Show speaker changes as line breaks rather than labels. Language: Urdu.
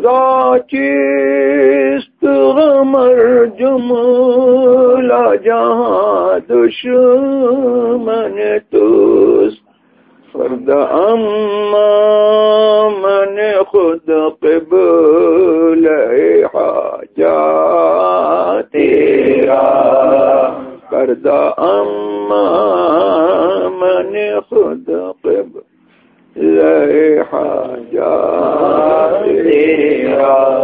رضا چیست غمر جملہ جہاں دشمن توست۔ فرد اما من خود قبل حاجات تیرا فرد اما من خود قبل حاجات تیرا